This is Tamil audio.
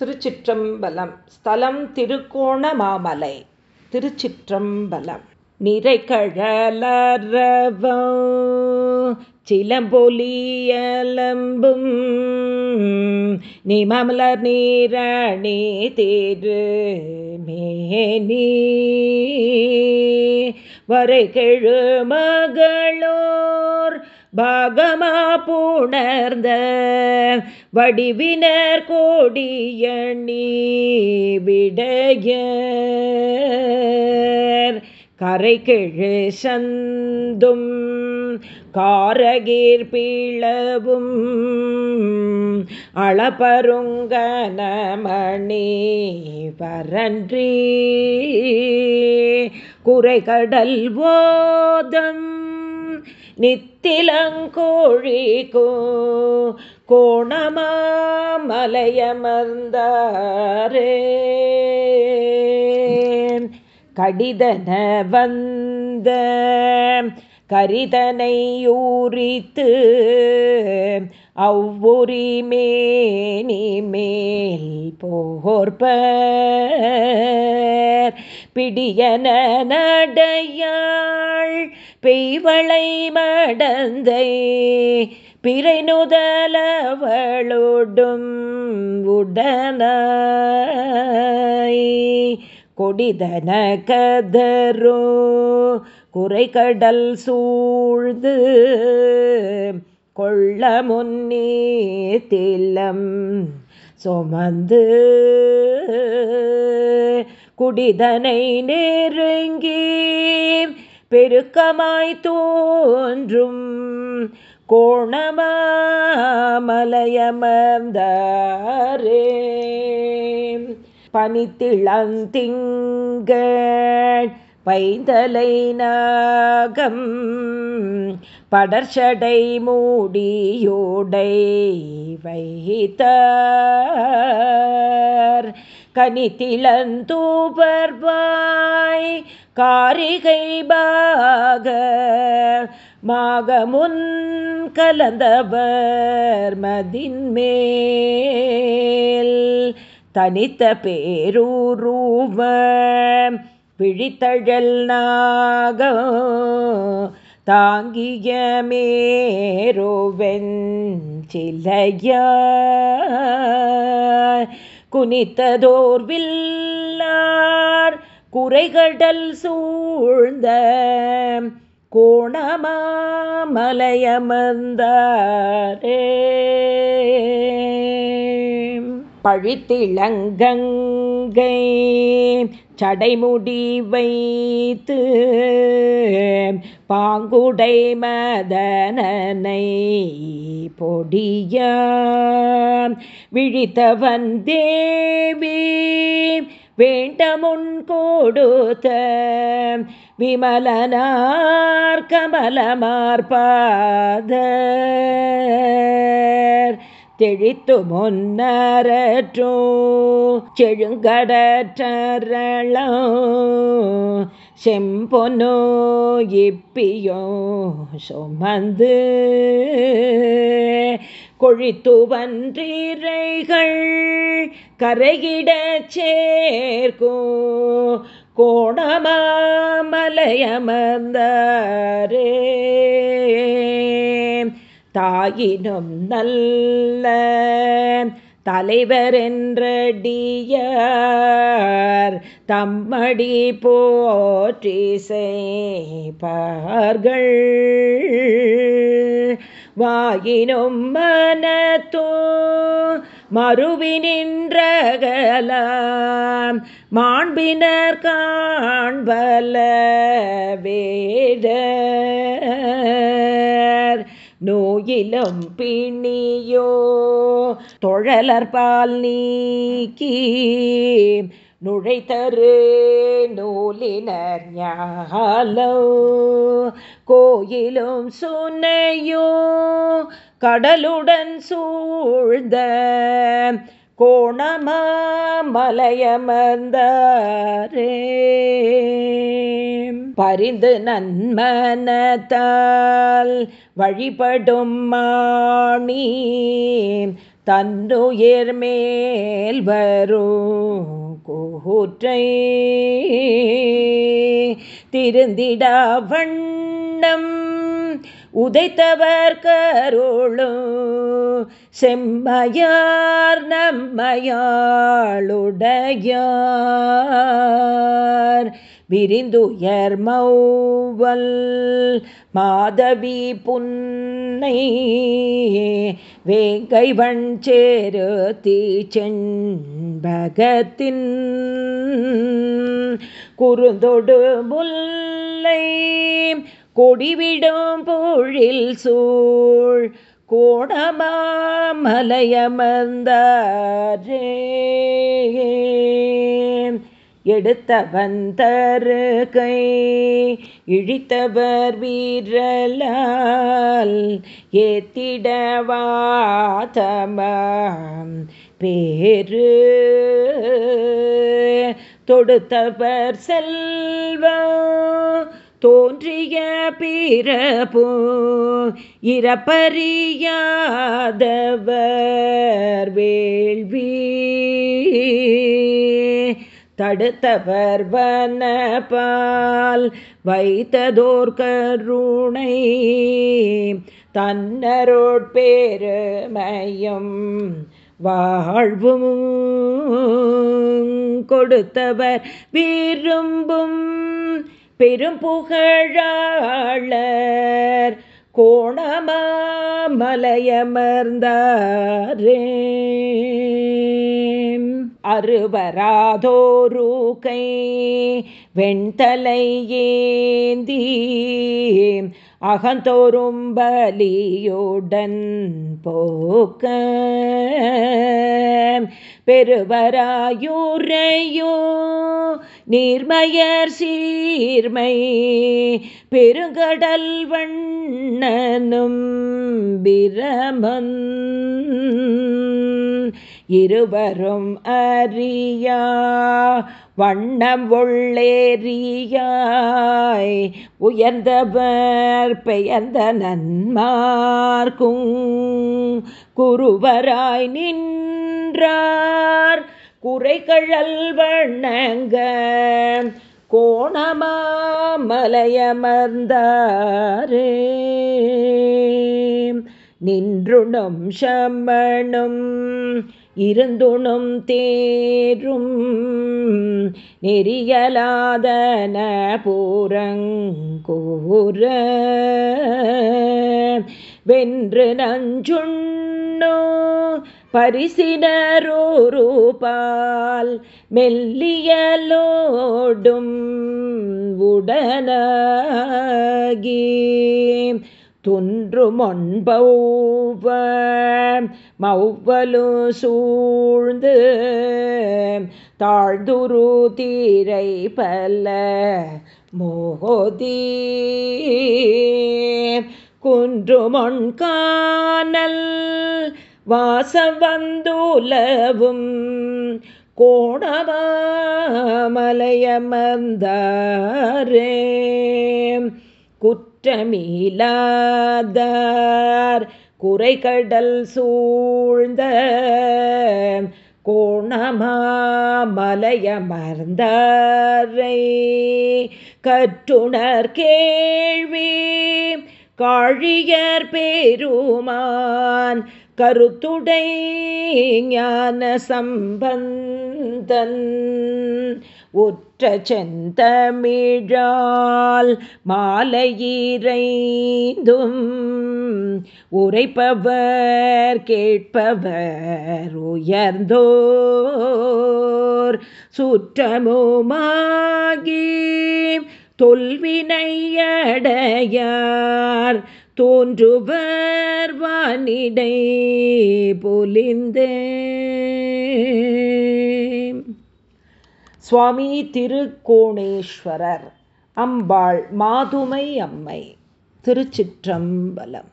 திருச்சிற்றம்பலம். ஸ்தலம் திருக்கோணமாமலை திருச்சிற்றம்பலம். நிறைகழலரவோ சிலம்பொலியலம்பும் நிமமலர் நீரணி தேரு மேனி. வரை கெழு மகளோர் பாகமா புணர்ந்த வடிவினர் கோடியணி விடையர். கரை கிழு சந்தும் காரகீர் பீளவும் அளப்பருங்கனமணி பரன்றி குறைகடல் போதம் நித்திலங்கோழிகோ கோணமாமலையமர்ந்தாரே. கடிதன வந்த கரிதனையூரித்து அவ்வுரி மேனி மேல் போர்ப்ப பிடியன நடையாள் பெய்வளை மடந்தை பிறை நுதலவளோடும் உடனாய். கொடிதன கதரோ குறைகடல் சூழ்ந்து கொள்ள முன்னே தில்லம் சுமந்து குடிதனை நெருங்கி பெருக்கமாய் தோன்றும் கோணமாமலையமர்ந்தாரே. பனித்திளந்திங்கள் பைந்தலை நாகம் படர்ச்சடை மூடியோடை வைத்தார். கனித்திளந்தூபர்வாய் காரிகை பாக மாகமுன் கலந்தவர் மதின்மேல் தனித்த பேரூரூவ விழித்தழல் நாக தாங்கிய மேரோவென் சிலையா குனித்ததோர்வில்லார் குறைகடல் சூழ்ந்த கோணமாமலையமர்ந்தாரே. பழித்திளங்கங்கை சடைமுடி வைத்து பாங்குடை மதனனை பொடிய விழித்தவன் தேவி வேண்டமுன் கொடுத்த விமலனார் கமலமார்பாத தெழித்து முன்னரற்றோ செழுங்கடற்றளோ செம்பொனோ இப்பியோ சுமந்து கொழித்துவன்றீரைகள் கரையிடச் சேர்க்கோ கோணமாமலையமர்ந்தாரே. தாயினும் நல்ல தலைவரென்றடியார் தம்மடி போற்றி செய்பார்கள் வாயினும் மனத்தோ மறுவி நின்றகலாம் மாண்பினர் காண்பல வேட நோயிலும் பிணியோ. தொழலற்பால் நீக்கி நுழைத்தரு நூலினர் ஞாலோ. கோயிலும் சுனையோ. கடலுடன் சூழ்ந்த கோணமாமலையமர்ந்தாரே பரிந்து நன்மனத்தால் வழிபடும் மாணி தன்னுயிர் மேல் வரும் கூற்றை திருந்திட வண்ணம் உதைத்தவர் கருளும் செம்மையார் நம்மையாளுடையார். விரிந்துயர் மௌவல் மாதவி புன்னை வேங்கை வஞ்சேரு தீச்செண்பகத்தின் குறுந்தொடு முல்லை கொடிவிடும் பொழில் சூழ் கோணமாமலையமர்ந்தாரே. எடுத்தவன் தரு கை இழித்தவர் வீரலால் ஏத்திடவாதமாம் பேரு தொடுத்தவர் செல்வம் தோன்றிய பிறப்போ இறப்பறியாதவர் வேள்வி. தடுத்தவர் வனபால் வைத்ததோர் கருணை தன்னரோட்பேருமையும் வாழ்வும் கொடுத்தவர் விரும்பும் பெரும் புகழாளர் கோணமாமலையமர்ந்தாரே. அறுவராதோரூகை வெண்தலை ஏந்தி அகந்தோறும் பலியுடன் போக்க பெருவராயூரையோ நீர்மயர் சீர்மை பெருங்கடல் வண்ணனும் பிரமன். இருவரும் அறியா வண்ணம் ஒள்ளேறியாய் உயர்ந்தவர் பெயர்ந்த நன்மார்க்கும் குருவராய் நின்ற நின்றார் குறைகழல் வண்ணங்க கோணமாமலையமர்ந்தாரே நின்றுணும் சமணும் இருந்துணும் தேரும். நெறியலாதன பூரங்கூற வென்று நஞ்சுண்ணோ பரிசினரூபால் மெல்லியலோடும் உடனகி துன்று மொன்பௌவ மௌவலு சூழ்ந்து தாழ்துரு தீரை பல மோதி குன்று மொன்கானல் வாசம் வந்துலவும் கோணமாமலையமர்ந்தாரே குற்றமீலாதார் குறைகடல் சூழ்ந்த கோணமாமலையமர்ந்தாரை. கற்றுணர் கேள்வி காழியர் பேருமான் கருத்துடை ஞான சம்பந்தன். ஒற்ற செந்தமிழால் மாலையீரைந்தும் உரைப்பவர் கேட்பவர் உயர்ந்தோர். சுற்றமுமாகி தொல்வினையடையார் தோன்றுவர் வானிடை பொலிந்தே சுவாமி திருக்கோணேஸ்வரர் அம்பாள் மாதுமை அம்மை திருச்சிற்றம்பலம்.